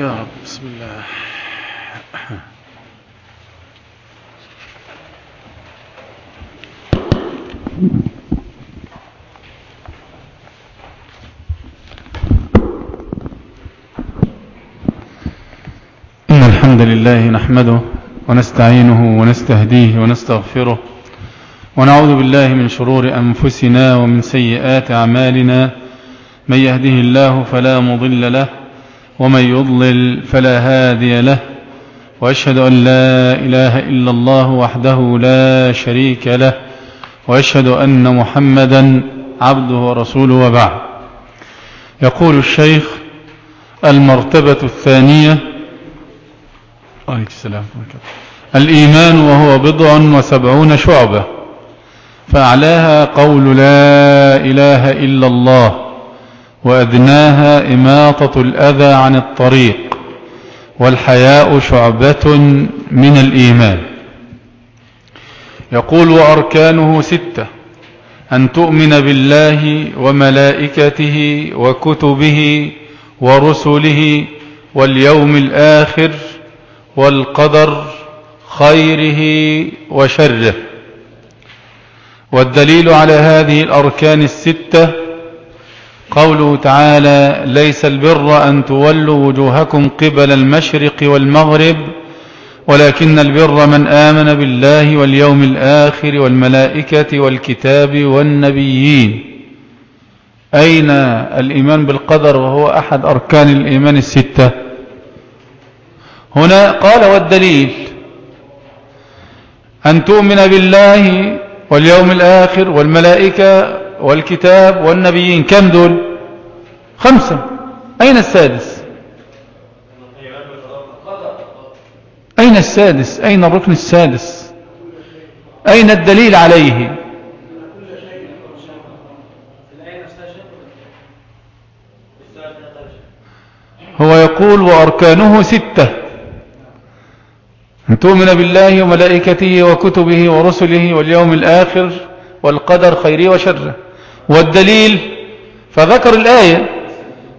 يا رب بسم الله. إن الحمد لله نحمده ونستعينه ونستهديه ونستغفره ونعوذ بالله من شرور أنفسنا ومن سيئات أعمالنا. من يهده الله فلا مضل له ومن يضلل فلا هادي له وأشهد أن لا إله إلا الله وحده لا شريك له وأشهد أن محمدا عبده ورسوله وبعد. يقول الشيخ المرتبة الثانية عليك السلام الإيمان وهو بضع وسبعون شعبة فأعلاها قول لا إله إلا الله. وأدناها إماطة الأذى عن الطريق والحياء شعبة من الإيمان. يقول وأركانه ستة أن تؤمن بالله وملائكته وكتبه ورسله واليوم الآخر والقدر خيره وشره. والدليل على هذه الأركان الستة قوله تعالى ليس البر أن تولوا وجوهكم قبل المشرق والمغرب ولكن البر من آمن بالله واليوم الآخر والملائكة والكتاب والنبيين. أين الإيمان بالقدر وهو أحد أركان الإيمان الستة؟ هنا قال والدليل أن تؤمن بالله واليوم الآخر والملائكة والكتاب والنبيين كم دول؟ خمسة. أين السادس؟ أين السادس؟ أين الركن السادس؟ أين الدليل عليه؟ هو يقول وأركانه ستة. أن تؤمن بالله وملائكته وكتبه ورسله واليوم الآخر والقدر خيره وشره. والدليل فذكر الآية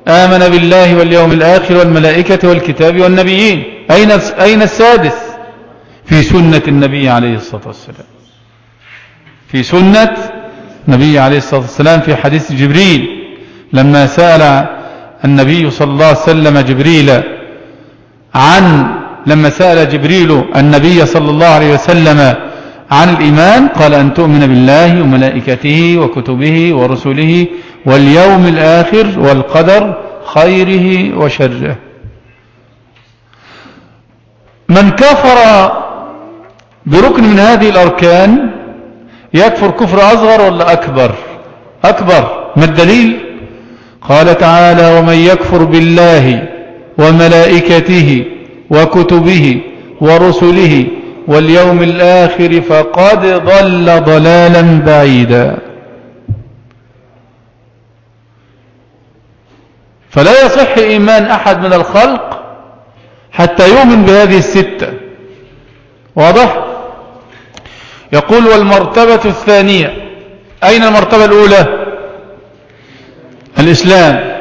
آمن بالله واليوم الآخر والملائكة والكتاب والنبيين. أين, أين السادس؟ في سنة النبي عليه الصلاة والسلام. في سنة النبي عليه الصلاة والسلام في حديث جبريل لما سأل النبي صلى الله عليه وسلم جبريل عن لما سأل جبريل النبي صلى الله عليه وسلم عن الإيمان قال أن تؤمن بالله وملائكته وكتبه ورسله واليوم الآخر والقدر خيره وشره. من كفر بركن من هذه الأركان يكفر كفر أصغر ولا أكبر؟ أكبر. ما الدليل؟ قال تعالى ومن يكفر بالله وملائكته وكتبه ورسله واليوم الآخر فقد ضل ضلالا بعيدا. فلا يصح إيمان أحد من الخلق حتى يؤمن بهذه الستة. واضح؟ يقول والمرتبة الثانية. أين المرتبة الأولى؟ الإسلام.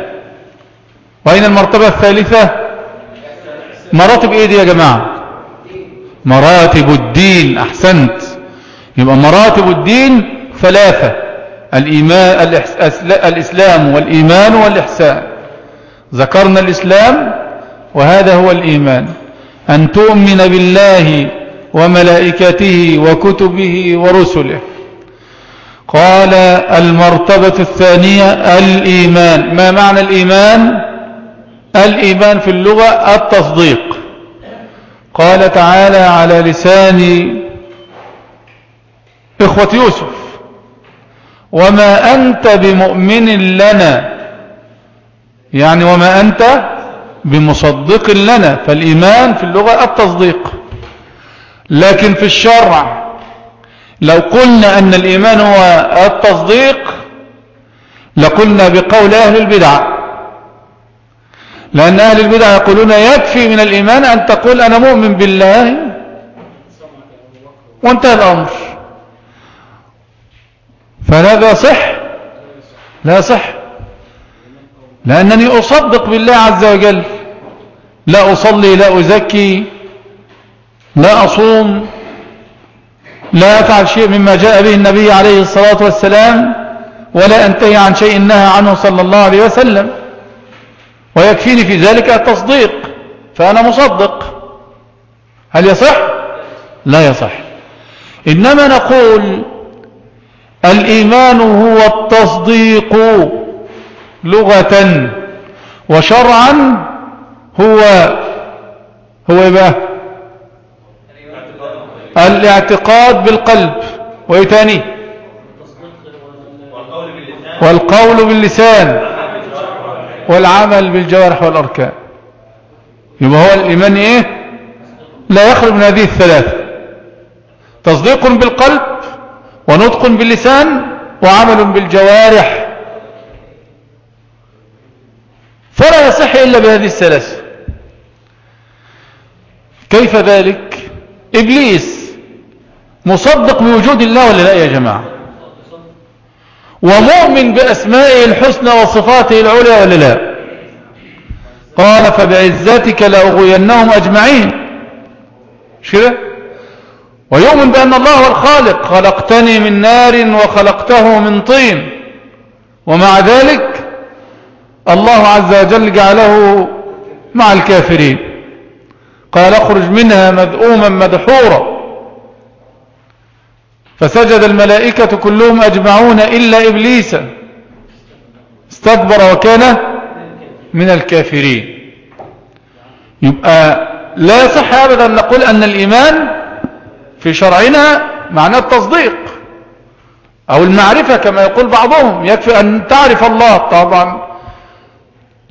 وأين المرتبة الثالثة؟ مراتب إيه دي يا جماعة؟ مراتب الدين أحسنت. يبقى مراتب الدين ثلاثة الإيمان الإسلام والإيمان والإحسان. ذكرنا الإسلام وهذا هو الإيمان. أن تؤمن بالله وملائكته وكتبه ورسله. قال المرتبة الثانية الإيمان. ما معنى الإيمان؟ الإيمان في اللغة التصديق. قال تعالى على لسان إخوة يوسف وما أنت بمؤمن لنا يعني وما أنت بمصدق لنا فالإيمان في اللغة التصديق. لكن في الشرع لو قلنا أن الإيمان هو التصديق لقلنا بقول أهل البدع. لأن أهل البدع يقولون يكفي من الإيمان أن تقول أنا مؤمن بالله. وانتهى الأمر. فهذا صح. لا صح. لأنني أصدق بالله عز وجل. لا أصلي لا أزكي لا أصوم لا أفعل شيء مما جاء به النبي عليه الصلاة والسلام ولا أنتهي عن شيء نهى عنه صلى الله عليه وسلم. ويكفيني في ذلك التصديق فأنا مصدق. هل يصح؟ لا يصح. إنما نقول الإيمان هو التصديق لغة وشرعا هو هو إيه الاعتقاد بالقلب. وإيه تاني؟ والقول باللسان. والعمل بالجوارح والأركان. يبقى هو الإيمان إيه؟ لا يخرج من هذه الثلاثه تصديق بالقلب ونطق باللسان وعمل بالجوارح. فلا يصح إلا بهذه الثلاثة كيف ذلك؟ إبليس مصدق بوجود الله ولا لا يا جماعة؟ ومؤمن بأسمائه الحسنى وصفاته العليا ولا لا قال فبعزتك لأغوينهم أجمعين. مش كده ويؤمن بأن الله هو الخالق. خلقتني من نار وخلقته من طين. ومع ذلك الله عز وجل جعله مع الكافرين. قال اخرج منها مذءوما مدحورا. فسجد الملائكة كلهم أجمعون إلا إبليس. استكبر وكان من الكافرين. يبقى لا يصح أبدا أن نقول أن الإيمان في شرعنا معناه التصديق أو المعرفة كما يقول بعضهم. يكفي أن تعرف الله. طبعا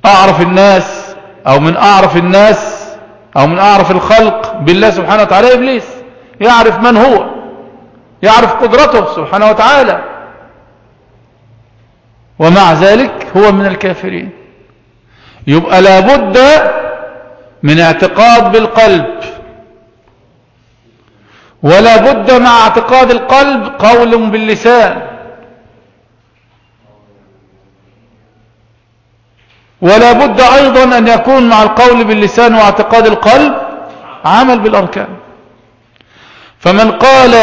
أعرف الناس أو من أعرف الناس أو من أعرف الخلق بالله سبحانه وتعالى إبليس. يعرف من هو. يعرف قدرته سبحانه وتعالى. ومع ذلك هو من الكافرين. يبقى لابد من اعتقاد بالقلب. ولا بد مع اعتقاد القلب قول باللسان. ولا بد أيضا أن يكون مع القول باللسان واعتقاد القلب عمل بالأركان. فمن قال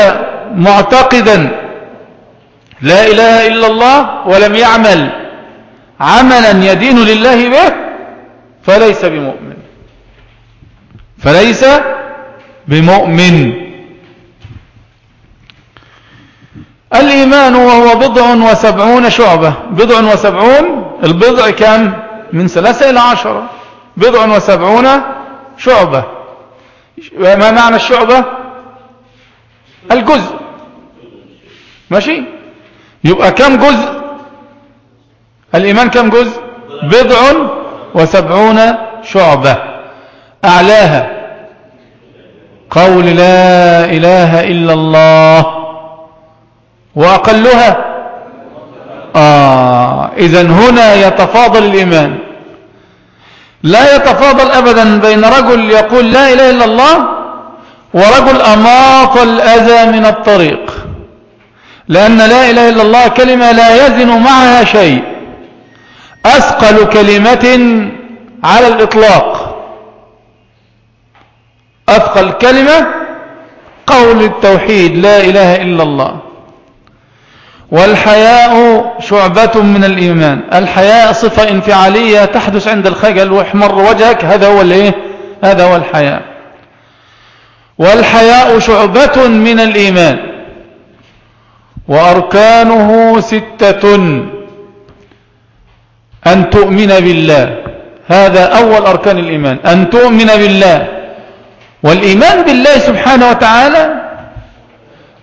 معتقدا لا إله إلا الله ولم يعمل عملا يدين لله به فليس بمؤمن. فليس بمؤمن. الإيمان وهو بضع وسبعون شعبة. بضع وسبعون البضع كم من ثلاثة إلى عشرة. بضع وسبعون شعبة. ما معنى الشعبة؟ الجزء. ماشي؟ يبقى كم جزء؟ الإيمان كم جزء؟ بضع وسبعون شعبة. أعلاها. قول لا إله إلا الله. وأقلها. آه إذا هنا يتفاضل الإيمان. لا يتفاضل أبدا بين رجل يقول لا إله إلا الله ورجل أماط الأذى من الطريق. لأن لا إله إلا الله كلمة لا يزن معها شيء. أثقل كلمة على الإطلاق. أثقل كلمة قول التوحيد لا إله إلا الله. والحياء شعبة من الإيمان. الحياء صفة انفعالية تحدث عند الخجل واحمر وجهك هذا هو الإيه؟ هذا هو الحياء. والحياء شعبة من الإيمان. وأركانه ستة. أن تؤمن بالله. هذا أول أركان الإيمان. أن تؤمن بالله. والإيمان بالله سبحانه وتعالى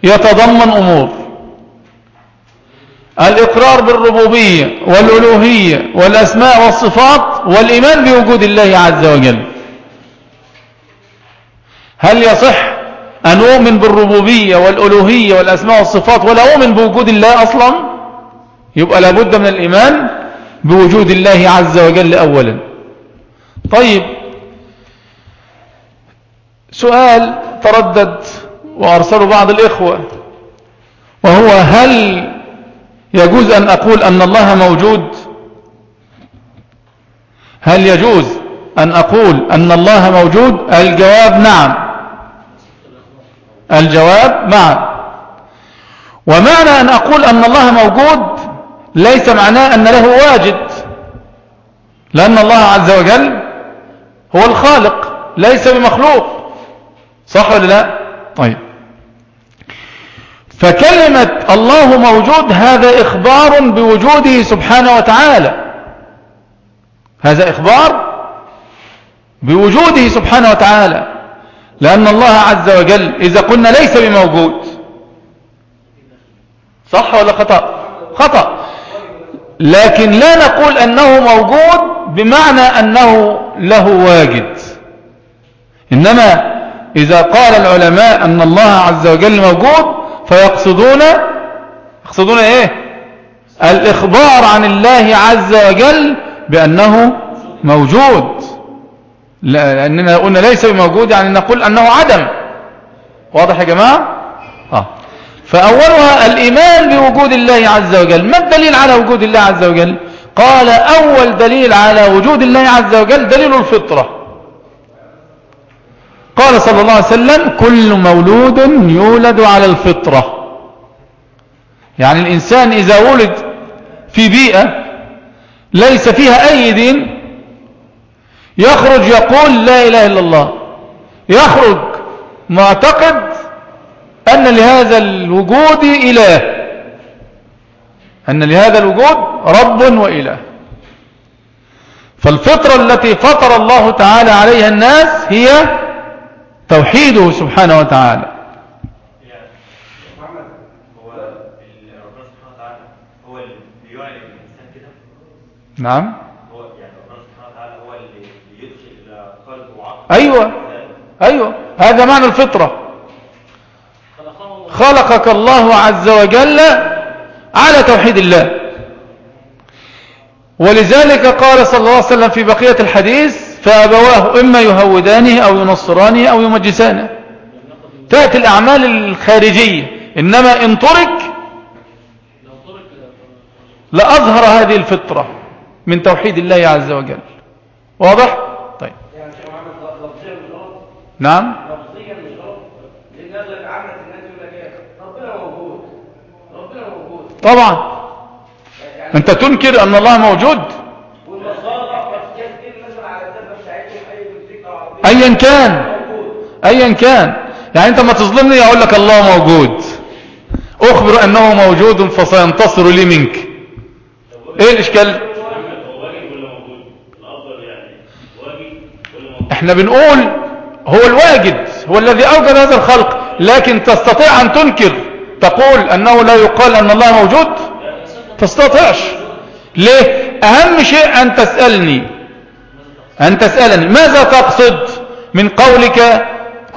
يتضمن أمور. الإقرار بالربوبية والألوهية والأسماء والصفات والإيمان بوجود الله عز وجل. هل يصح أن أؤمن بالربوبية والألوهية والأسماء والصفات ولا أؤمن بوجود الله أصلا؟ يبقى لابد من الإيمان بوجود الله عز وجل أولا. طيب سؤال تردد وأرسله بعض الإخوة وهو هل يجوز أن أقول أن الله موجود؟ هل يجوز أن أقول أن الله موجود؟ الجواب نعم. الجواب نعم ومعنى أن أقول أن الله موجود ليس معناه أن له واجد لأن الله عز وجل هو الخالق ليس بمخلوق. صح ولا لا؟ طيب. فكلمة الله موجود هذا إخبار بوجوده سبحانه وتعالى. هذا إخبار بوجوده سبحانه وتعالى. لأن الله عز وجل إذا قلنا ليس بموجود صح ولا خطأ؟ خطأ. لكن لا نقول أنه موجود بمعنى أنه له واجد إنما إذا قال العلماء أن الله عز وجل موجود فيقصدون يقصدون إيه؟ الإخبار عن الله عز وجل بأنه موجود. لأننا قلنا ليس بموجود يعني نقول أنه عدم. واضح يا جماعة؟ آه. فأولها الإيمان بوجود الله عز وجل. ما الدليل على وجود الله عز وجل؟ قال أول دليل على وجود الله عز وجل دليل الفطرة. قال صلى الله عليه وسلم كل مولود يولد على الفطرة. يعني الإنسان إذا ولد في بيئة ليس فيها أي دين يخرج يقول لا إله إلا الله. يخرج. معتقد أن لهذا الوجود إله. أن لهذا الوجود رب وإله. فالفطرة التي فطر الله تعالى عليها الناس هي توحيده سبحانه وتعالى. نعم. أيوة. أيوة. هذا معنى الفطرة. خلقك الله عز وجل على توحيد الله. ولذلك قال صلى الله عليه وسلم في بقية الحديث فأبواه إما يهودانه أو ينصرانه أو يمجسانه. تأتي الأعمال الخارجية. إنما إن ترك لأظهر هذه الفطرة من توحيد الله عز وجل. واضح؟ نعم. طبعا. أنت تنكر أن الله موجود. ايا كان. ايا كان. يعني أنت ما تظلمني أقول لك الله موجود. أخبر أنه موجود فسينتصر لي منك. إيه الإشكال؟ إحنا بنقول هو الواجد هو الذي أوجد هذا الخلق لكن تستطيع أن تنكر تقول أنه لا يقال أن الله موجود؟ تستطيعش. ليه؟ أهم شيء أن تسألني أن تسألني ماذا تقصد من قولك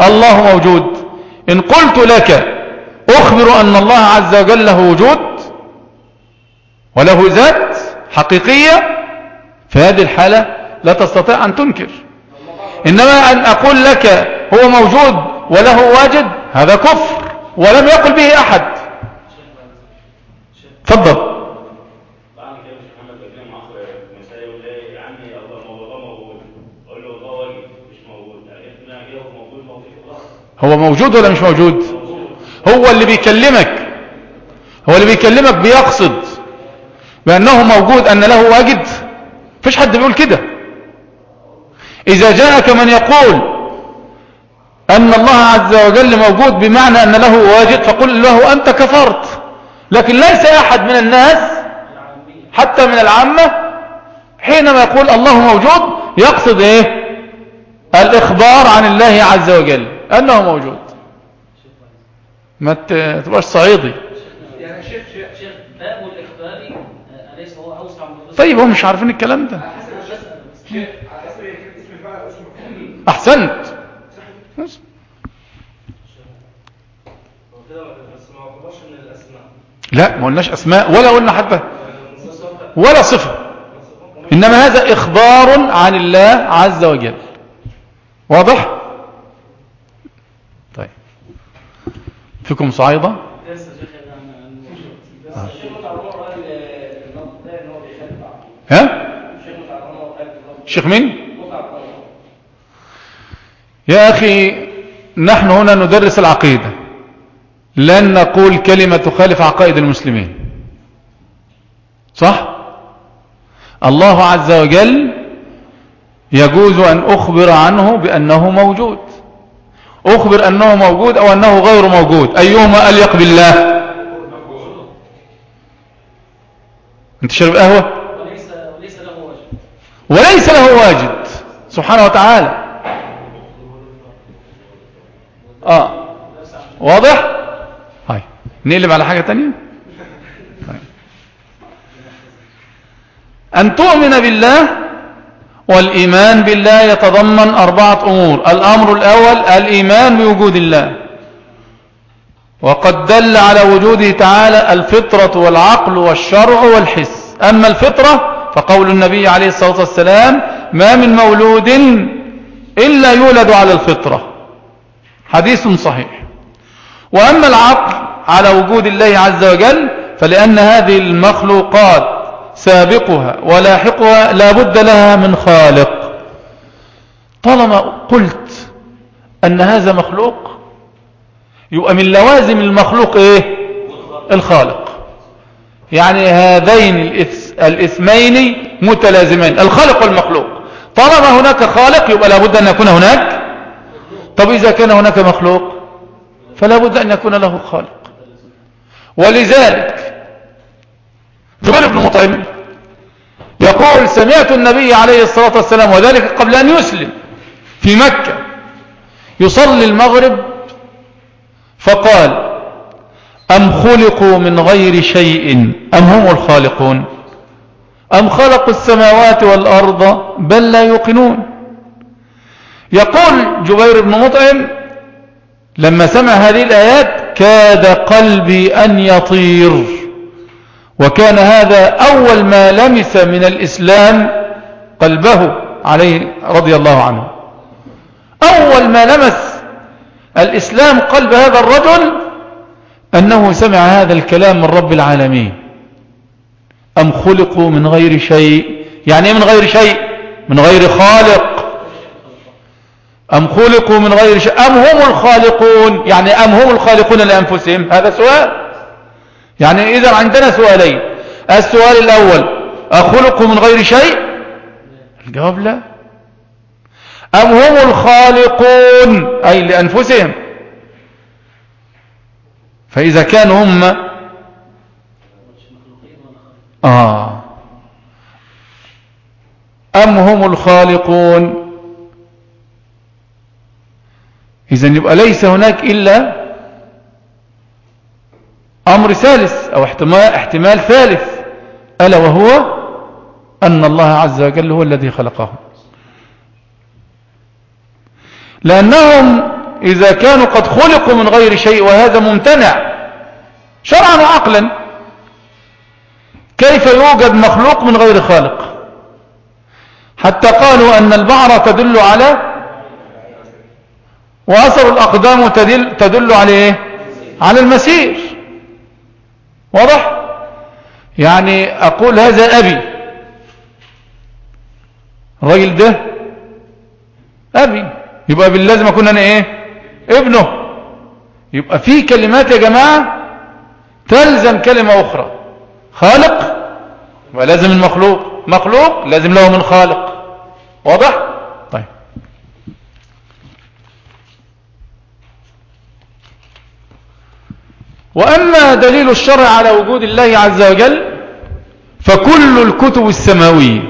الله موجود؟ إن قلت لك أخبر أن الله عز وجل له وجود وله ذات حقيقية في هذه الحالة لا تستطيع أن تنكر. إنما أن أقول لك هو موجود وله واجد هذا كفر ولم يقل به أحد. تفضل. هو موجود ولا مش موجود؟ هو اللي بيكلمك. هو اللي بيكلمك بيقصد بأنه موجود أن له واجد. فيش حد بيقول كده. إذا جاءك من يقول أن الله عز وجل موجود بمعنى أن له واجد فقل له أنت كفرت. لكن ليس أحد من الناس حتى من العامة حينما يقول الله موجود يقصد إيه؟ الإخبار عن الله عز وجل. أنه موجود. ما تبقاش صعيدي. يعني شيخ شيخ باب الإخبار أليس هو أوسع طيب هم مش عارفين الكلام ده. أحسنت. لا ما قلناش أسماء ولا قلنا حتى ولا صفة. إنما هذا إخبار عن الله عز وجل. واضح؟ طيب. فيكم صعيدة؟ ها؟ شيخ مين؟ يا أخي نحن هنا ندرس العقيدة. لن نقول كلمة تخالف عقائد المسلمين. صح؟ الله عز وجل يجوز أن أخبر عنه بأنه موجود. أخبر أنه موجود أو أنه غير موجود. أيهما أليق بالله؟ أنت شرب قهوة؟ وليس له واجد وليس له واجد سبحانه وتعالى. آه. واضح؟ هاي نقلب على حاجة تانية؟ هاي. أن تؤمن بالله والإيمان بالله يتضمن أربعة أمور. الأمر الأول الإيمان بوجود الله. وقد دل على وجوده تعالى الفطرة والعقل والشرع والحس. أما الفطرة فقول النبي عليه الصلاة والسلام ما من مولود إلا يولد على الفطرة. حديث صحيح. وأما العقل على وجود الله عز وجل فلأن هذه المخلوقات سابقها ولاحقها لا بد لها من خالق. طالما قلت أن هذا مخلوق يبقى من لوازم المخلوق إيه؟ الخالق. يعني هذين الإثمين متلازمين الخالق والمخلوق. طالما هناك خالق يبقى لابد أن يكون هناك طب إذا كان هناك مخلوق فلا بد أن يكون له خالق. ولذلك جبير بن مطعم يقول سمعت النبي عليه الصلاة والسلام وذلك قبل أن يسلم في مكة يصلي المغرب فقال أم خلقوا من غير شيء؟ أم هم الخالقون؟ أم خلقوا السماوات والأرض بل لا يوقنون؟ يقول جبير بن مطعم لما سمع هذه الآيات كاد قلبي أن يطير وكان هذا أول ما لمس من الإسلام قلبه عليه رضي الله عنه. أول ما لمس الإسلام قلب هذا الرجل أنه سمع هذا الكلام من رب العالمين. أم خلقوا من غير شيء؟ يعني من غير شيء؟ من غير خالق. أم خلقوا من غير شيء؟ أم هم الخالقون؟ يعني أم هم الخالقون لأنفسهم؟ هذا سؤال. يعني إذا عندنا سؤالين. السؤال الأول أخلقوا من غير شيء؟ الجواب لا. أم هم الخالقون؟ أي لأنفسهم. فإذا كانوا هم آه. أم هم الخالقون؟ إذا يبقى ليس هناك إلا أمر ثالث أو احتمال, احتمال ثالث ألا وهو أن الله عز وجل هو الذي خلقهم. لأنهم إذا كانوا قد خلقوا من غير شيء وهذا ممتنع شرعا وعقلا كيف يوجد مخلوق من غير خالق؟ حتى قالوا أن البعرة تدل على وأثر الأقدام تدل, تدل على إيه؟ على المسير. واضح؟ يعني أقول هذا أبي. الراجل ده أبي. يبقى باللازم أكون أنا إيه؟ ابنه. يبقى في كلمات يا جماعة تلزم كلمة أخرى. خالق ولازم المخلوق. مخلوق لازم له من خالق. واضح طيب وأما دليل الشرع على وجود الله عز وجل فكل الكتب السماوية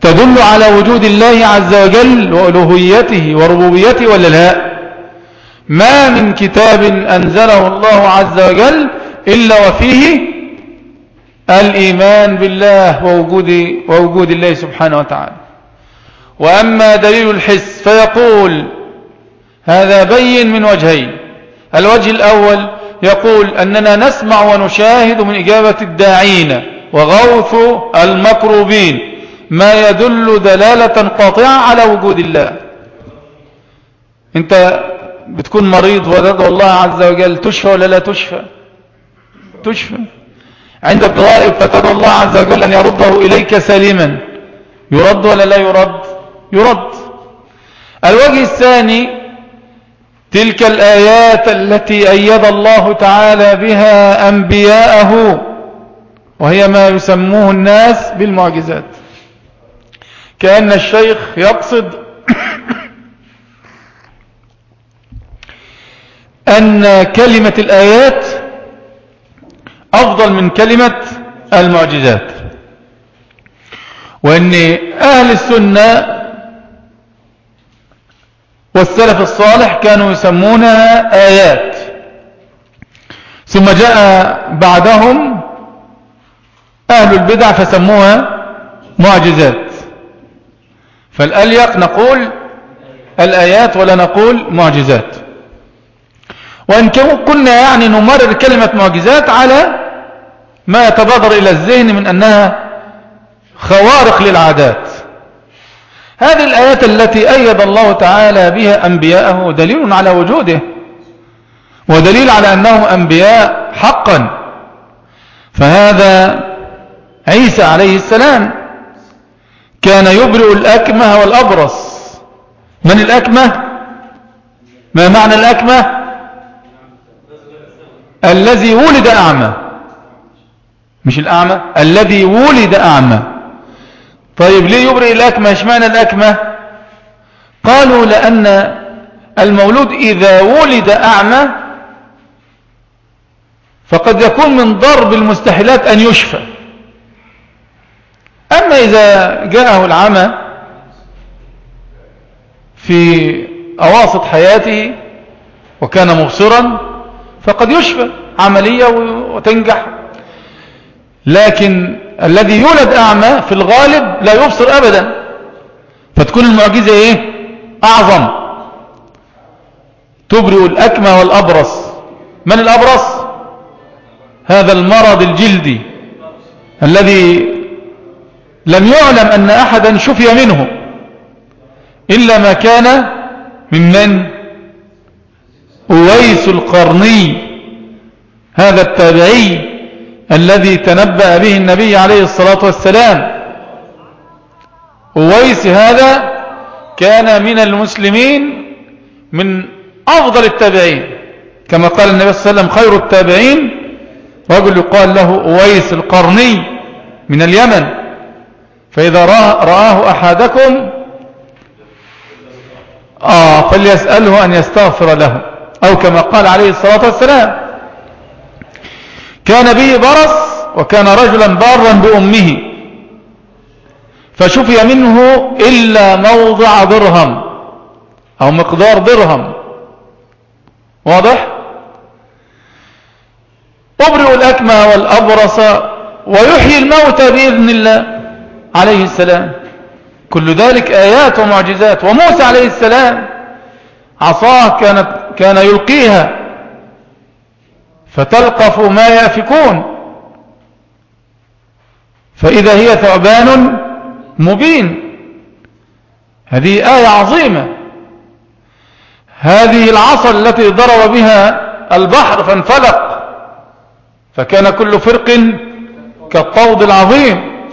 تدل على وجود الله عز وجل وألوهيته وربوبيته ولا لا؟ ما من كتاب أنزله الله عز وجل إلا وفيه الإيمان بالله ووجود, ووجود الله سبحانه وتعالى. وأما دليل الحس فيقول هذا بين من وجهين الوجه الأول يقول أننا نسمع ونشاهد من إجابة الداعين وغوث المكروبين ما يدل دلالة قاطعة على وجود الله. انت بتكون مريض وتدعو الله عز وجل تشفى ولا لا تشفى؟ تشفى. عندك غائب فتدعو الله عز وجل أن يرده إليك سليما. يرد ولا لا يرد؟ يرد. الوجه الثاني تلك الآيات التي أيد الله تعالى بها أنبياءه وهي ما يسموه الناس بالمعجزات. كأن الشيخ يقصد أن كلمة الآيات أفضل من كلمة المعجزات. وأن أهل السنة والسلف الصالح كانوا يسمونها آيات. ثم جاء بعدهم أهل البدع فسموها معجزات. فالأليق نقول الآيات ولا نقول معجزات. وإن كنا يعني نمرر كلمة معجزات على ما يتبادر إلى الذهن من أنها خوارق للعادات. هذه الآيات التي أيد الله تعالى بها أنبياءه دليل على وجوده ودليل على أنهم أنبياء حقا. فهذا عيسى عليه السلام كان يبرئ الأكمه والأبرص. من الأكمه؟ ما معنى الأكمه؟ الذي ولد أعمى. مش الأعمى الذي ولد أعمى. طيب ليه يبرئ الأكمة؟ اشمعنى الأكمة؟ قالوا لأن المولود إذا ولد أعمى فقد يكون من ضرب المستحيلات أن يشفى. أما إذا جاءه العمى في أواسط حياته وكان مبصرا فقد يشفى عملية وتنجح. لكن الذي يولد أعمى في الغالب لا يبصر أبدا. فتكون المعجزة إيه؟ أعظم. تبرئ الأكمى والأبرص. من الأبرص؟ هذا المرض الجلدي الذي لم يعلم أن أحدا شفي منه إلا ما كان ممن أويس القرني هذا التابعي الذي تنبأ به النبي عليه الصلاة والسلام. أويس هذا كان من المسلمين من أفضل التابعين. كما قال النبي صلى الله عليه وسلم خير التابعين. رجل يقال له أويس القرني من اليمن. فإذا رآه أحدكم آه فليسأله أن يستغفر له أو كما قال عليه الصلاة والسلام. كان به برص وكان رجلا بارا بأمه فشفي منه إلا موضع درهم أو مقدار درهم. واضح؟ أبرئ الأكمى والأبرص ويحيي الموتى بإذن الله عليه السلام. كل ذلك آيات ومعجزات. وموسى عليه السلام عصاه كانت كان يلقيها. فتلقف ما يأفكون. فإذا هي ثعبان مبين. هذه آية عظيمة. هذه العصا التي ضرب بها البحر فانفلق. فكان كل فرق كالطود العظيم.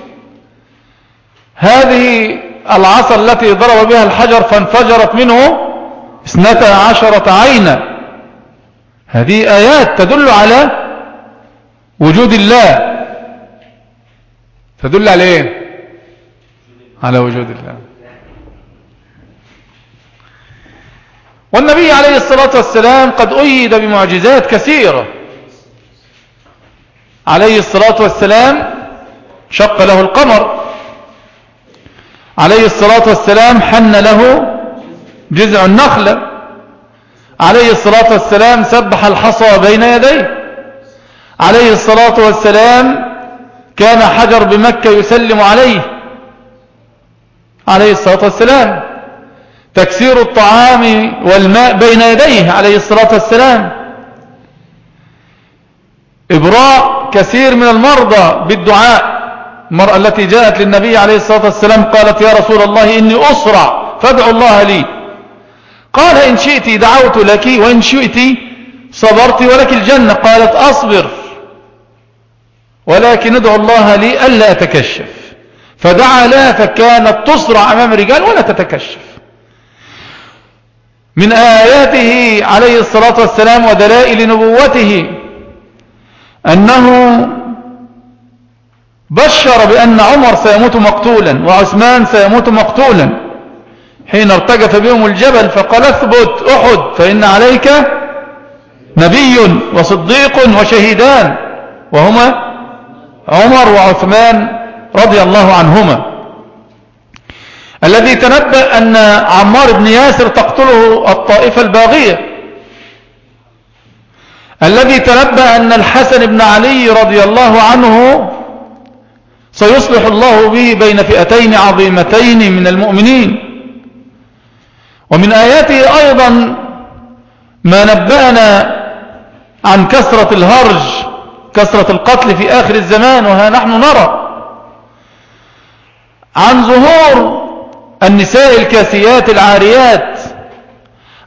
هذه العصا التي ضرب بها الحجر فانفجرت منه اثنتا عشرة عينا. هذه آيات تدل على وجود الله. تدل على إيه؟ على وجود الله. والنبي عليه الصلاة والسلام قد أيد بمعجزات كثيرة. عليه الصلاة والسلام شق له القمر. عليه الصلاة والسلام حن له جزع النخلة. عليه الصلاة والسلام سبح الحصى بين يديه. عليه الصلاة والسلام كان حجر بمكة يسلم عليه. عليه الصلاة والسلام. تكسير الطعام والماء بين يديه. عليه الصلاة والسلام. إبراء كثير من المرضى بالدعاء. المرأة التي جاءت للنبي عليه الصلاة والسلام قالت يا رسول الله إني أسرع فادعوا الله لي. قال إن شئت دعوت لك وإن شئت صبرت ولك الجنة. قالت أصبر ولكن ادعو الله لي ألا أتكشف. فدعا لها فكانت تصرع أمام الرجال ولا تتكشف. من آياته عليه الصلاة والسلام ودلائل نبوته أنه بشر بأن عمر سيموت مقتولا وعثمان سيموت مقتولا. حين ارتجف بهم الجبل فقال اثبت أحد فإن عليك نبي وصديق وشهيدان وهما عمر وعثمان رضي الله عنهما. الذي تنبأ أن عمار بن ياسر تقتله الطائفة الباغية. الذي تنبأ أن الحسن بن علي رضي الله عنه سيصلح الله به بين فئتين عظيمتين من المؤمنين. ومن آياته أيضا ما نبأنا عن كثرة الهرج كثرة القتل في آخر الزمان وها نحن نرى. عن ظهور النساء الكاسيات العاريات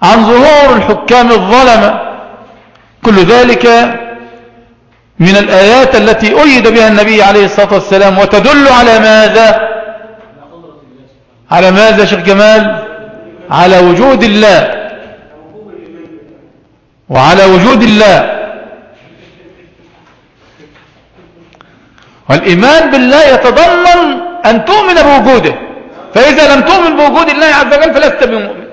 عن ظهور الحكام الظلمة كل ذلك من الآيات التي أيد بها النبي عليه الصلاة والسلام وتدل على ماذا؟ على ماذا شيخ جمال؟ على وجود الله. وعلى وجود الله. والإيمان بالله يتضمن أن تؤمن بوجوده. فإذا لم تؤمن بوجود الله عز وجل فلست بمؤمن.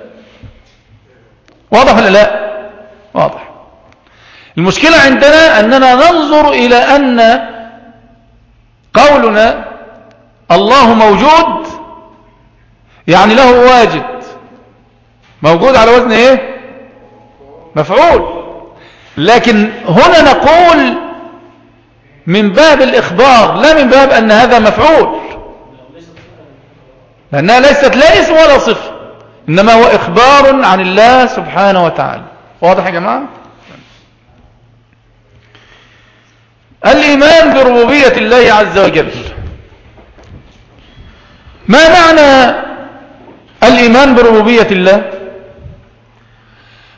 واضح ولا لا؟ واضح. المشكلة عندنا أننا ننظر إلى أن قولنا الله موجود يعني له واجد موجود على وزن إيه؟ مفعول. لكن هنا نقول من باب الإخبار لا من باب أن هذا مفعول. لأنها ليست لا اسم ولا صفة إنما هو إخبار عن الله سبحانه وتعالى. واضح يا جماعة؟ الإيمان بربوبية الله عز وجل. ما معنى الإيمان بربوبية الله؟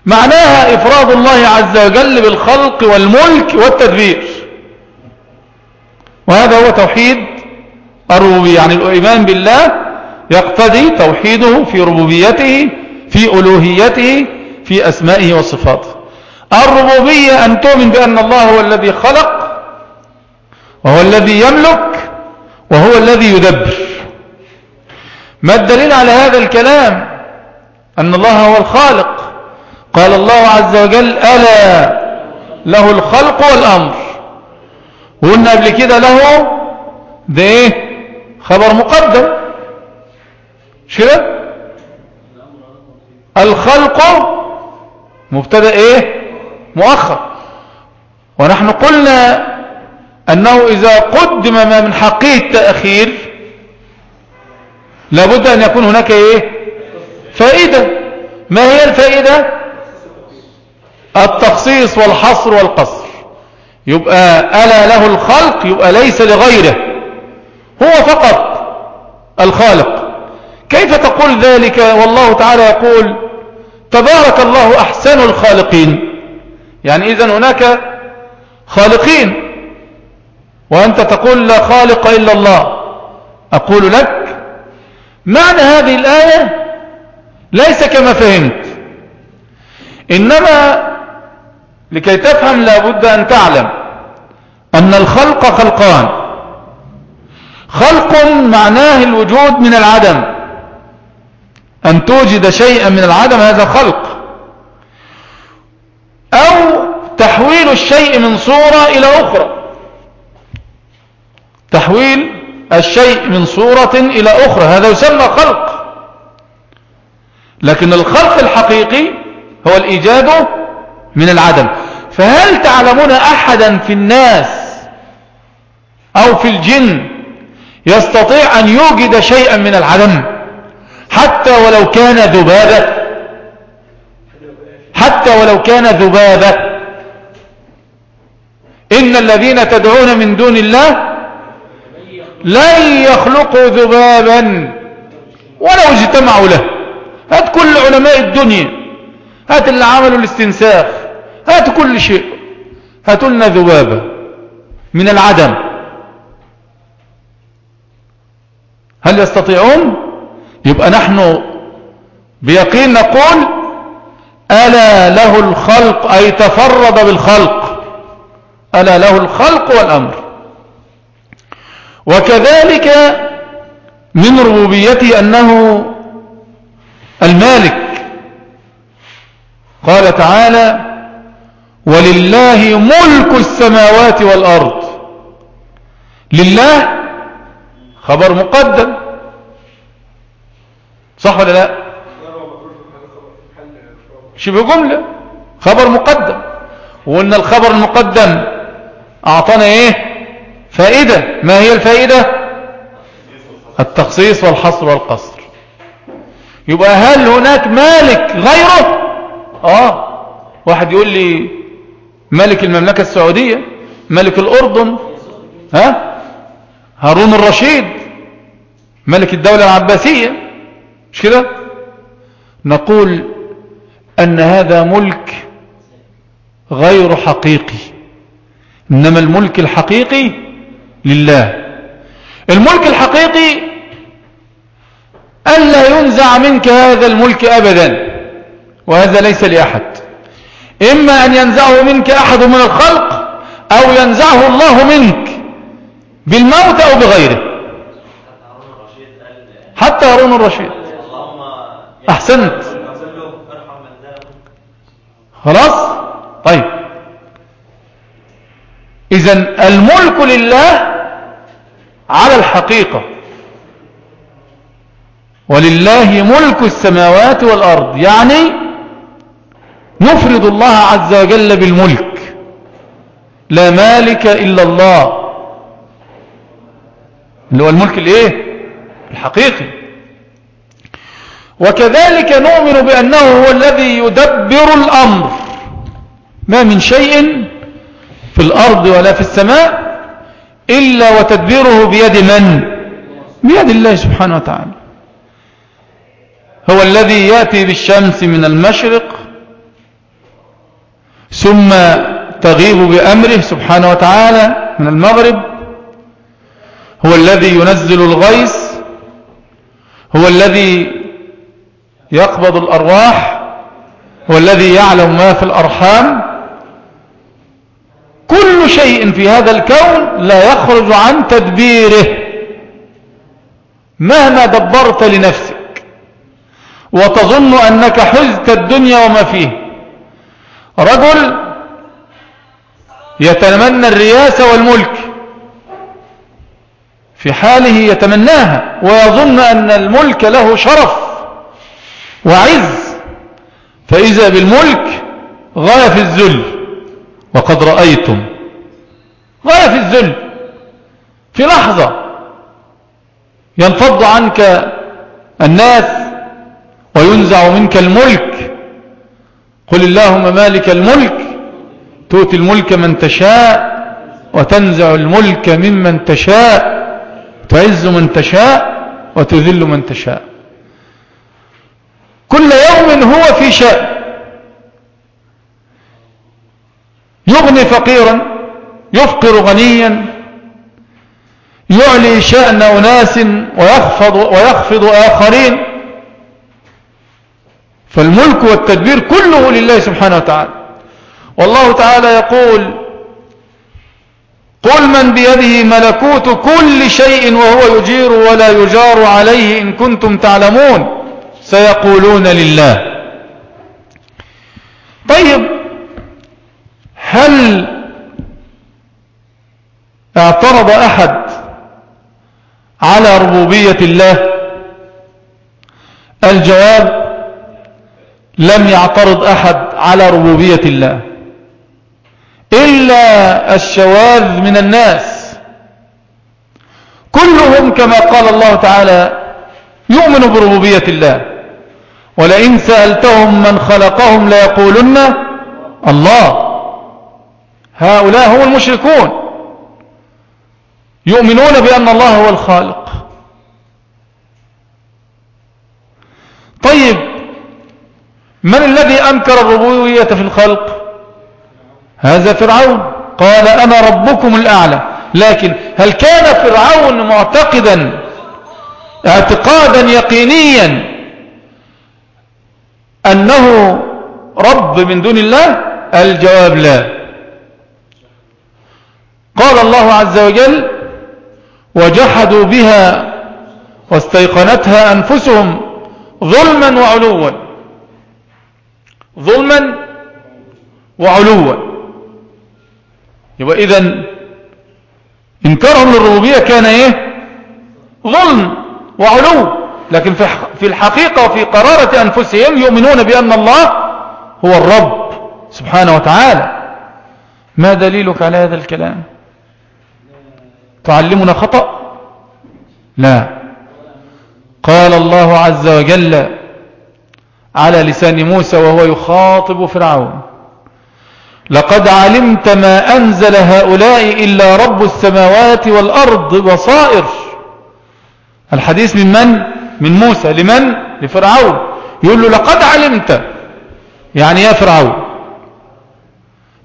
معناها إفراد الله عز وجل بالخلق والملك والتدبير. وهذا هو توحيد الربوبية. يعني الإيمان بالله يقتضي توحيده في ربوبيته في ألوهيته في أسمائه وصفاته. الربوبية أن تؤمن بأن الله هو الذي خلق وهو الذي يملك وهو الذي يدبر. ما الدليل على هذا الكلام؟ أن الله هو الخالق. قال الله عز وجل ألا له الخلق والأمر. وقلنا قبل كده له ده إيه؟ خبر مقدم. مش كده الخلق مبتدأ إيه؟ مؤخر. ونحن قلنا أنه إذا قدم ما من حقه التأخير لابد أن يكون هناك إيه؟ فائدة. ما هي الفائدة؟ التخصيص والحصر والقصر. يبقى ألا له الخلق يبقى ليس لغيره. هو فقط الخالق. كيف تقول ذلك؟ والله تعالى يقول تبارك الله أحسن الخالقين. يعني إذن هناك خالقين. وأنت تقول لا خالق إلا الله. أقول لك معنى هذه الآية ليس كما فهمت. إنما لكي تفهم لابد أن تعلم أن الخلق خلقان. خلق معناه الوجود من العدم. أن توجد شيئا من العدم هذا خلق. أو تحويل الشيء من صورة إلى أخرى. تحويل الشيء من صورة إلى أخرى. هذا يسمى خلق. لكن الخلق الحقيقي هو الإيجاد من العدم. فهل تعلمون أحدا في الناس أو في الجن يستطيع أن يوجد شيئا من العدم؟ حتى ولو كان ذبابة. حتى ولو كان ذبابة. إن الذين تدعون من دون الله لن يخلقوا ذبابا ولو اجتمعوا له. هات كل علماء الدنيا. هات اللي عملوا الاستنساخ. هات كل شيء. هاتوا لنا ذبابة من العدم. هل يستطيعون؟ يبقى نحن بيقين نقول ألا له الخلق أي تفرد بالخلق. ألا له الخلق والأمر. وكذلك من ربوبيته أنه المالك. قال تعالى ولله ملك السماوات والأرض. لله خبر مقدم. صح ولا لا؟ شبه جملة. خبر مقدم. وان الخبر المقدم أعطانا إيه؟ فائدة. ما هي الفائدة؟ التخصيص والحصر والقصر. يبقى هل هناك مالك غيره؟ آه. واحد يقول لي ملك المملكة السعودية ملك الأردن ها؟ هارون الرشيد ملك الدولة العباسية مش كده؟ نقول أن هذا ملك غير حقيقي إنما الملك الحقيقي لله. الملك الحقيقي ألا ينزع منك هذا الملك أبدا وهذا ليس لأحد. إما أن ينزعه منك أحد من الخلق أو ينزعه الله منك بالموت أو بغيره. حتى هارون الرشيد. أحسنت. خلاص؟ طيب. إذا الملك لله على الحقيقة. ولله ملك السماوات والأرض. يعني نفرد الله عز وجل بالملك. لا مالك إلا الله. اللي هو الملك الإيه؟ الحقيقي. وكذلك نؤمن بأنه هو الذي يدبر الأمر. ما من شيء في الأرض ولا في السماء إلا وتدبيره بيد من؟ بيد الله سبحانه وتعالى. هو الذي يأتي بالشمس من المشرق ثم تغيب بأمره سبحانه وتعالى من المغرب. هو الذي ينزل الغيث هو الذي يقبض الأرواح هو الذي يعلم ما في الأرحام. كل شيء في هذا الكون لا يخرج عن تدبيره. مهما دبرت لنفسك وتظن أنك حزت الدنيا وما فيه رجل يتمنى الرياسة والملك في حاله يتمناها ويظن أن الملك له شرف وعز فإذا بالملك غاية في الذل. وقد رأيتم غاية في الذل. في لحظة ينفض عنك الناس وينزع منك الملك قل اللهم مالك الملك تؤتي الملك من تشاء وتنزع الملك ممن تشاء تعز من تشاء وتذل من تشاء. كل يوم هو في شأن. يغني فقيرا يفقر غنيا يعلي شأن أناس ويخفض, ويخفض آخرين. فالملك والتدبير كله لله سبحانه وتعالى. والله تعالى يقول قل من بيده ملكوت كل شيء وهو يجير ولا يجار عليه إن كنتم تعلمون. سيقولون لله. طيب هل اعترض أحد على ربوبية الله؟ الجواب لم يعترض أحد على ربوبية الله. إلا الشواذ من الناس. كلهم كما قال الله تعالى يؤمن بربوبية الله. ولئن سألتهم من خلقهم ليقولن الله. هؤلاء هم المشركون. يؤمنون بأن الله هو الخالق. طيب من الذي أنكر الربوبية في الخلق؟ هذا فرعون. قال أنا ربكم الأعلى. لكن هل كان فرعون معتقدا اعتقادا يقينيا أنه رب من دون الله؟ الجواب لا. قال الله عز وجل وجحدوا بها واستيقنتها أنفسهم ظلما وعلوا. ظلما وعلوا. يبقى إذن إنكارهم للربوبية كان إيه؟ ظلم وعلو. لكن في الحقيقة وفي قرارة أنفسهم يؤمنون بأن الله هو الرب سبحانه وتعالى. ما دليلك على هذا الكلام؟ تعلمنا خطأ؟ لا. قال الله عز وجل على لسان موسى وهو يخاطب فرعون. لقد علمت ما أنزل هؤلاء إلا رب السماوات والأرض بصائر الحديث من من؟ من موسى. لمن؟ لفرعون. يقول له لقد علمت. يعني يا فرعون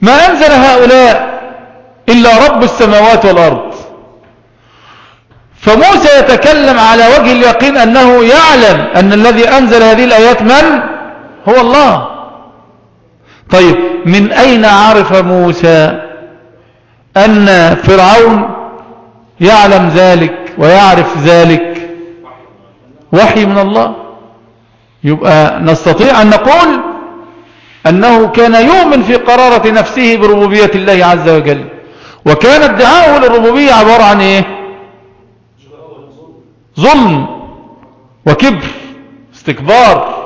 ما أنزل هؤلاء إلا رب السماوات والأرض. فموسى يتكلم على وجه اليقين أنه يعلم أن الذي أنزل هذه الآيات من؟ هو الله. طيب من أين عرف موسى أن فرعون يعلم ذلك ويعرف ذلك؟ وحي من الله. يبقى نستطيع أن نقول أنه كان يؤمن في قرارة نفسه بربوبية الله عز وجل. وكان ادعاؤه للربوبية عبارة عن إيه؟ ظلم وكبر استكبار.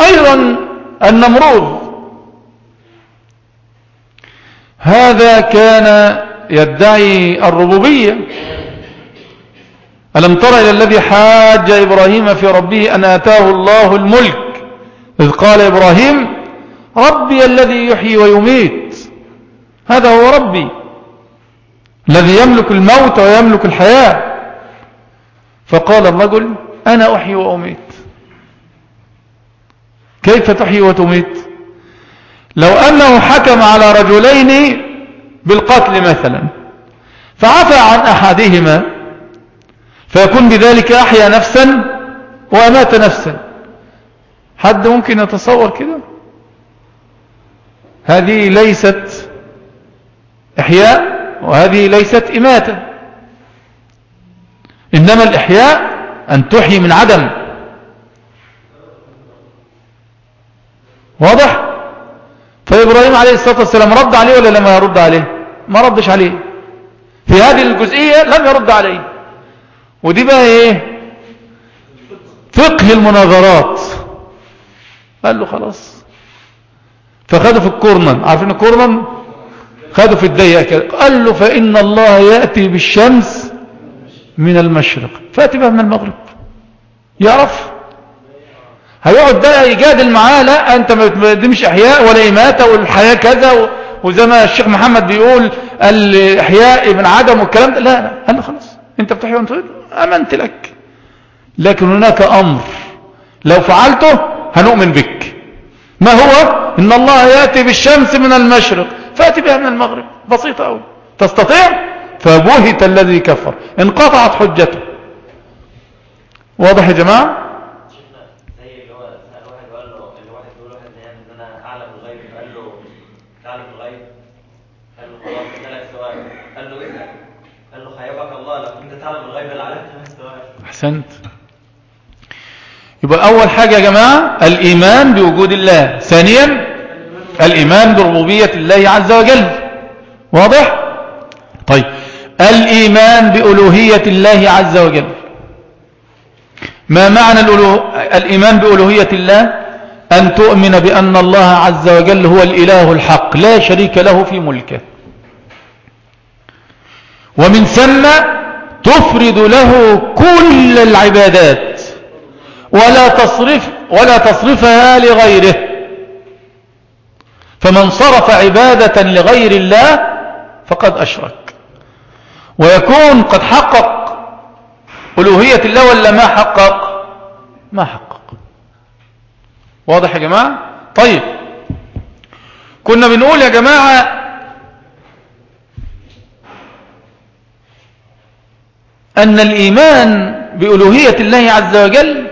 أيضا النمرود هذا كان يدعي الربوبية. ألم تر إلى الذي حاج إبراهيم في ربه أن آتاه الله الملك؟ إذ قال إبراهيم ربي الذي يحيي ويميت. هذا هو ربي. الذي يملك الموت ويملك الحياة. فقال الرجل أنا أحيي وأميت. كيف تحيي وتميت؟ لو أنه حكم على رجلين بالقتل مثلا فعفى عن أحدهما فيكون بذلك أحيا نفسا وأمات نفسا. حد ممكن يتصور كده؟ هذه ليست إحياء وهذه ليست إماتة. إنما الإحياء أن تحيي من عدم. واضح؟ فإبراهيم عليه الصلاة والسلام رد عليه ولا لم يرد عليه؟ ما ردش عليه. في هذه الجزئية لم يرد عليه. ودي بقى إيه؟ فقه المناظرات. قال له خلاص. فخدوا في الكورنن عارفين الكورنن خدوا في الضيق قال له فإن الله يأتي بالشمس من المشرق. بها من المغرب. يعرف؟ هيقعد ده يجادل معاه لا أنت ما مش إحياء ولا اماته والحياة كذا وزي ما الشيخ محمد بيقول الإحياء من عدم والكلام ده. لا لا قال له خلاص أنت بتحيي وأنت أمنت لك. لكن هناك أمر لو فعلته هنؤمن بك. ما هو؟ إن الله يأتي بالشمس من المشرق. فأتي بها من المغرب. بسيطة قوي تستطيع؟ فبهت الذي كفر. انقطعت حجته. واضح يا جماعة؟ أحسنت. يبقى أول حاجة يا جماعة الإيمان بوجود الله. ثانيا الإيمان بربوبية الله عز وجل. واضح؟ طيب. الإيمان بألوهية الله عز وجل. ما معنى الإيمان بألوهية الله؟ أن تؤمن بأن الله عز وجل هو الإله الحق لا شريك له في ملكه. ومن ثم تفرد له كل العبادات. ولا تصرف ولا تصرفها لغيره. فمن صرف عبادة لغير الله فقد أشرك. ويكون قد حقق ألوهية الله ولا ما حقق؟ ما حقق. واضح يا جماعة؟ طيب. كنا بنقول يا جماعة أن الإيمان بألوهية الله عز وجل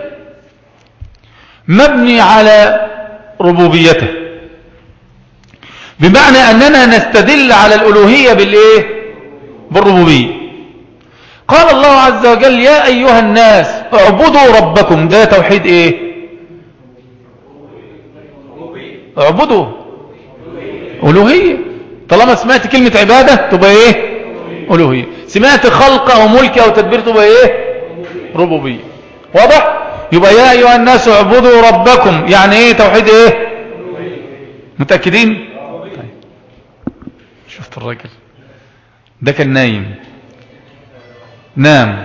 مبني على ربوبيته. بمعنى أننا نستدل على الألوهية بالإيه؟ بالربوبية. قال الله عز وجل يا أيها الناس اعبدوا ربكم. ده توحيد إيه؟ اعبدوا. ألوهية. طالما سمعت كلمة عبادة تبقى إيه؟ ألوهية. سمعت خلق أو ملك أو تدبير تبقى إيه؟ ربوبية. واضح؟ يبقى يا أيها الناس اعبدوا ربكم. يعني إيه توحيد إيه؟ متأكدين؟ طيب. شفت الراجل ده كان نايم نام.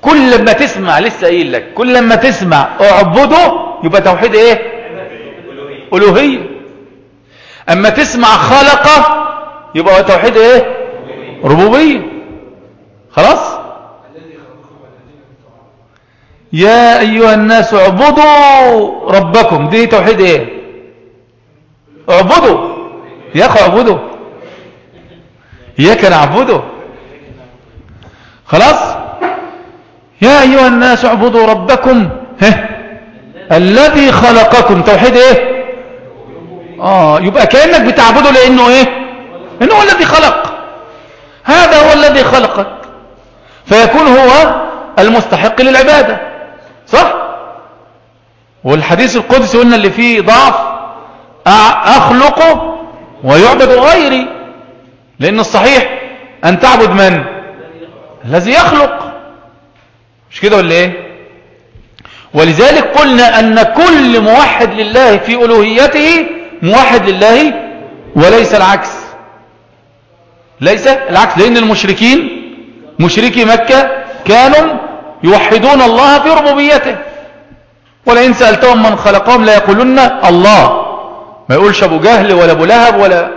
كل لما تسمع لسه قايل لك كل لما تسمع اعبده يبقى توحيد إيه؟ ألوهية. أما تسمع خلقه يبقى توحيد إيه؟ ربوبية. خلاص؟ يا أيها الناس اعبدوا ربكم. دي توحيد إيه؟ اعبدوا. يا اخو أعبدوا. إياك نعبده خلاص؟ يا أيها الناس اعبدوا ربكم. ها؟ الذي خلقكم. توحيد إيه؟ آه يبقى كأنك بتعبده لأنه إيه؟ إنه هو الذي خلق. هذا هو الذي خلقك. فيكون هو المستحق للعبادة. صح؟ والحديث القدسي قلنا اللي فيه ضعف. أخلق ويعبد غيري. لأن الصحيح أن تعبد من؟ الذي يخلق. مش كده ولا إيه؟ ولذلك قلنا أن كل موحد لله في ألوهيته موحد لله وليس العكس. ليس العكس لأن المشركين مشركي مكة كانوا يوحدون الله في ربوبيته. ولئن سألتهم من خلقهم لا يقولون الله. ما يقولش أبو جهل ولا أبو لهب ولا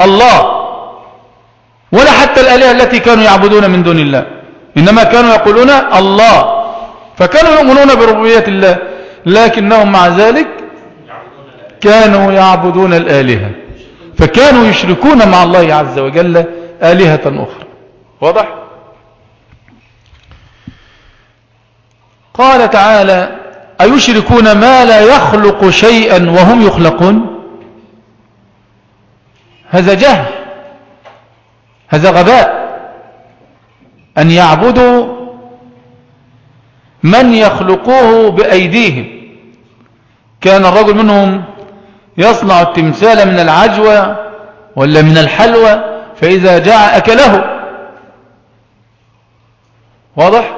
الله ولا حتى الآلهة التي كانوا يعبدون من دون الله. إنما كانوا يقولون الله. فكانوا يؤمنون بربوبية الله. لكنهم مع ذلك كانوا يعبدون الآلهة. فكانوا يشركون مع الله عز وجل آلهة أخرى. واضح؟ قال تعالى أيشركون ما لا يخلق شيئا وهم يخلقون؟ هذا جهل هذا غباء. أن يعبدوا من يخلقوه بأيديهم. كان الرجل منهم يصنع التمثال من العجوة ولا من الحلوى فإذا جاء أكله. واضح؟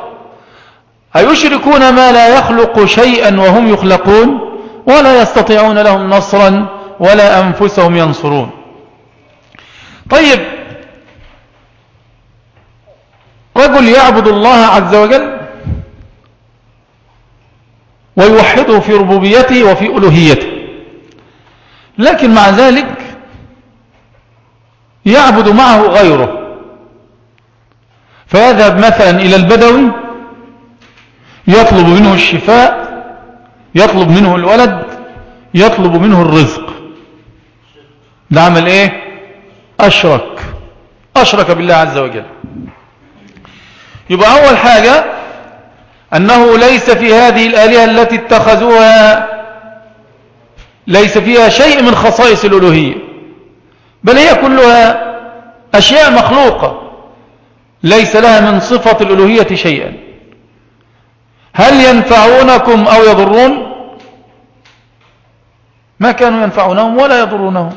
أيشركون ما لا يخلق شيئا وهم يخلقون ولا يستطيعون لهم نصرا ولا أنفسهم ينصرون. طيب. رجل يعبد الله عز وجل ويوحده في ربوبيته وفي ألوهيته. لكن مع ذلك يعبد معه غيره. فيذهب مثلا إلى البدوي يطلب منه الشفاء يطلب منه الولد يطلب منه الرزق. ده عمل إيه؟ أشرك. أشرك بالله عز وجل. يبقى أول حاجة أنه ليس في هذه الآلهة التي اتخذوها ليس فيها شيء من خصائص الألوهية بل هي كلها أشياء مخلوقة ليس لها من صفة الألوهية شيئا. هل ينفعونكم أو يضرون؟ ما كانوا ينفعونهم ولا يضرونهم.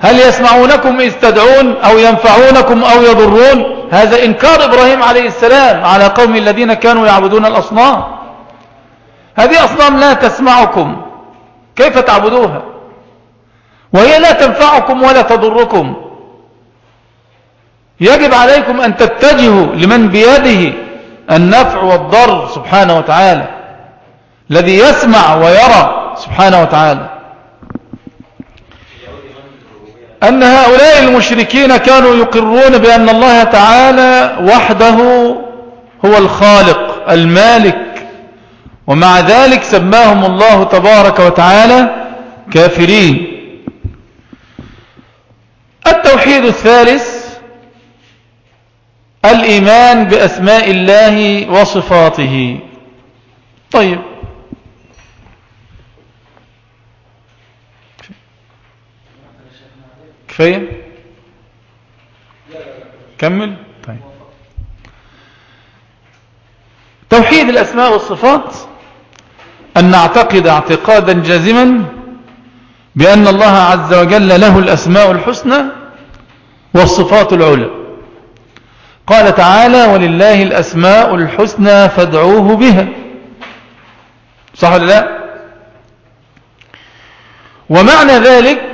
هل يسمعونكم إذ تدعون أو ينفعونكم أو يضرون؟ هذا إنكار إبراهيم عليه السلام على قوم الذين كانوا يعبدون الأصنام. هذه أصنام لا تسمعكم. كيف تعبدوها؟ وهي لا تنفعكم ولا تضركم. يجب عليكم أن تتجهوا لمن بيده النفع والضر سبحانه وتعالى. الذي يسمع ويرى سبحانه وتعالى. أن هؤلاء المشركين كانوا يقرون بأن الله تعالى وحده هو الخالق المالك. ومع ذلك سماهم الله تبارك وتعالى كافرين. التوحيد الثالث الإيمان بأسماء الله وصفاته. طيب كفاية؟ كمل. طيب. توحيد الأسماء والصفات أن نعتقد اعتقادا جازما بأن الله عز وجل له الأسماء الحسنى والصفات العلى. قال تعالى ولله الأسماء الحسنى فادعوه بها صح ولا لا؟ ومعنى ذلك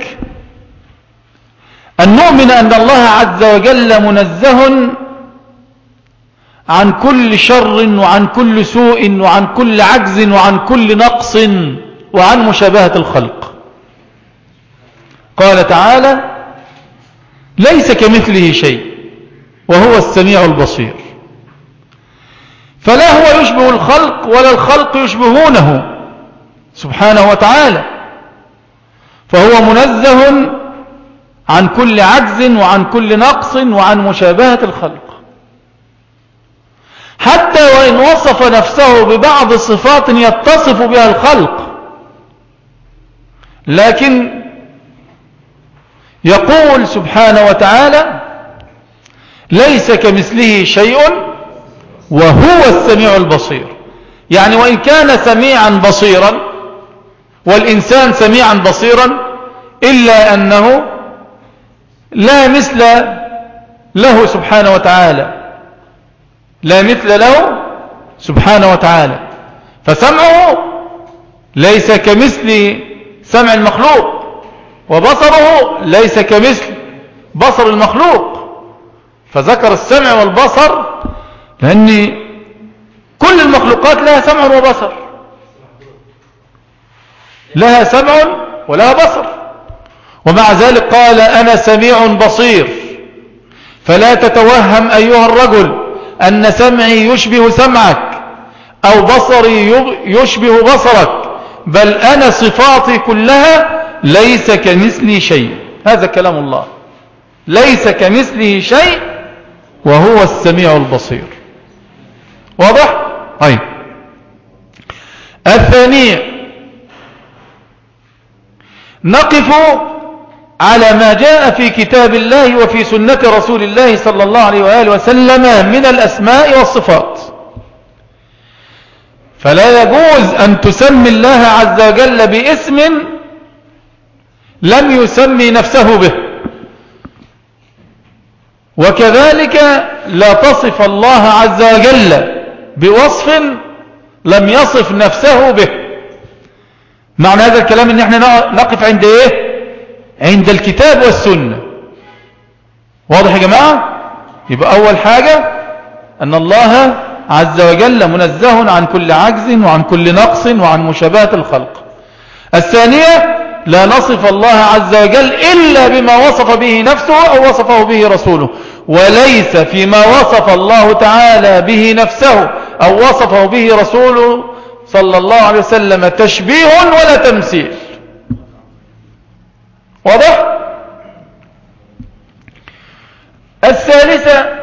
أن نؤمن أن الله عز وجل منزه عن كل شر وعن كل سوء وعن كل عجز وعن كل نقص وعن مشابهة الخلق. قال تعالى ليس كمثله شيء وهو السميع البصير. فلا هو يشبه الخلق ولا الخلق يشبهونه سبحانه وتعالى. فهو منزه عن كل عجز وعن كل نقص وعن مشابهة الخلق. حتى وإن وصف نفسه ببعض صفات يتصف بها الخلق لكن يقول سبحانه وتعالى ليس كمثله شيء وهو السميع البصير. يعني وإن كان سميعا بصيرا والإنسان سميعا بصيرا إلا أنه لا مثل له سبحانه وتعالى. لا مثل له سبحانه وتعالى. فسمعه ليس كمثل سمع المخلوق وبصره ليس كمثل بصر المخلوق. فذكر السمع والبصر لأن كل المخلوقات لها سمع وبصر. لها سمع ولها بصر. ومع ذلك قال أنا سميع بصير. فلا تتوهم أيها الرجل أن سمعي يشبه سمعك أو بصري يشبه بصرك بل أنا صفاتي كلها ليس كمثلي شيء. هذا كلام الله. ليس كمثله شيء وهو السميع البصير. واضح؟ أي الثانية نقف على ما جاء في كتاب الله وفي سنة رسول الله صلى الله عليه وآله وسلم من الأسماء والصفات. فلا يجوز أن تسمي الله عز وجل باسم لم يسمي نفسه به. وكذلك لا تصف الله عز وجل بوصف لم يصف نفسه به. معنى هذا الكلام إن إحنا نقف عند إيه؟ عند الكتاب والسنة. واضح يا جماعة؟ يبقى أول حاجة أن الله عز وجل منزه عن كل عجز وعن كل نقص وعن مشابهة الخلق. الثانية لا نصف الله عز وجل إلا بما وصف به نفسه أو وصفه به رسوله. وليس فيما وصف الله تعالى به نفسه أو وصفه به رسوله صلى الله عليه وسلم تشبيه ولا تمثيل. واضح؟ الثالثة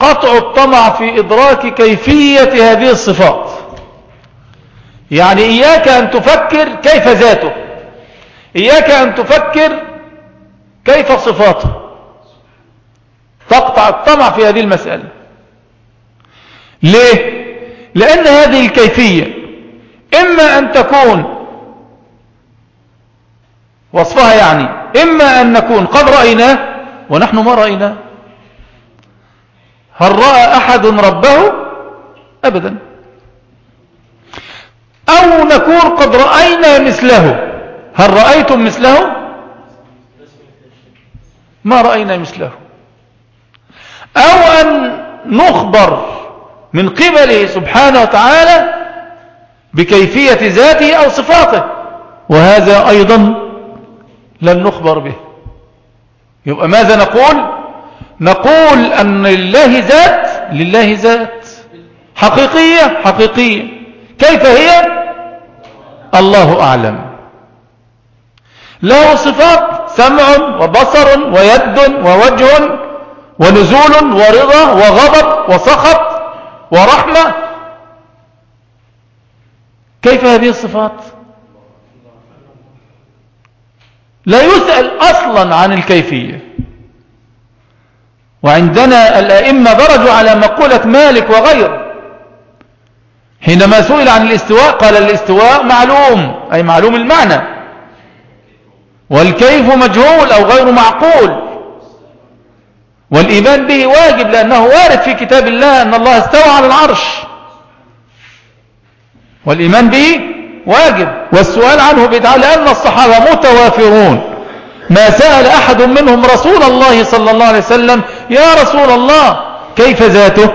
قطع الطمع في إدراك كيفية هذه الصفات. يعني إياك أن تفكر كيف ذاته. إياك أن تفكر كيف صفاته. تقطع الطمع في هذه المسألة. ليه؟ لأن هذه الكيفية إما أن تكون وصفها يعني إما أن نكون قد رأيناه ونحن ما رأيناه هل رأى أحد ربه؟ أبدا. أو نكون قد رأينا مثله. هل رأيتم مثله؟ ما رأينا مثله. أو أن نخبر من قبله سبحانه وتعالى بكيفية ذاته أو صفاته. وهذا أيضا لن نخبر به. يبقى ماذا نقول؟ نقول أن لله ذات لله ذات. حقيقية؟ حقيقية. كيف هي؟ الله أعلم. له صفات سمع وبصر ويد ووجه ونزول ورضا وغضب وسخط ورحمة. كيف هذه الصفات؟ لا يسأل أصلا عن الكيفية. وعندنا الأئمة درجوا على مقولة مالك وغيره. حينما سئل عن الاستواء قال الاستواء معلوم أي معلوم المعنى. والكيف مجهول أو غير معقول. والإيمان به واجب لأنه وارد في كتاب الله أن الله استوى على العرش. والإيمان به واجب. والسؤال عنه بدعة لأن الصحابة متوافرون. ما سأل أحد منهم رسول الله صلى الله عليه وسلم يا رسول الله كيف ذاته؟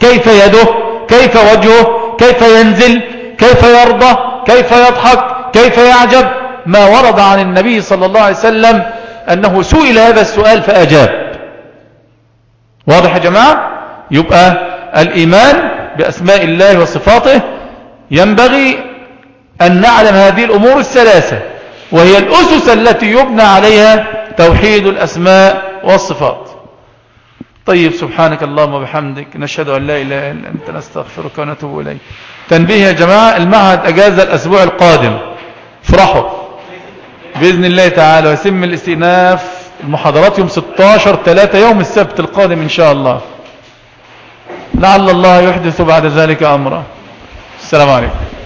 كيف يده؟ كيف وجهه؟ كيف ينزل؟ كيف يرضى؟ كيف يضحك؟ كيف يعجب؟ ما ورد عن النبي صلى الله عليه وسلم أنه سئل هذا السؤال فأجاب. واضح يا جماعة؟ يبقى الإيمان بأسماء الله وصفاته ينبغي أن نعلم هذه الأمور الثلاثة وهي الأسس التي يبنى عليها توحيد الأسماء والصفات. طيب سبحانك اللهم وبحمدك نشهد أن لا إله إلا أنت نستغفرك ونتوب إليك. تنبيه يا جماعة المعهد أجاز الأسبوع القادم. فرحوا بإذن الله تعالى ويسم الاستئناف المحاضرات يوم 16 3 يوم السبت القادم إن شاء الله. لعل الله يحدث بعد ذلك أمرا. السلام عليكم.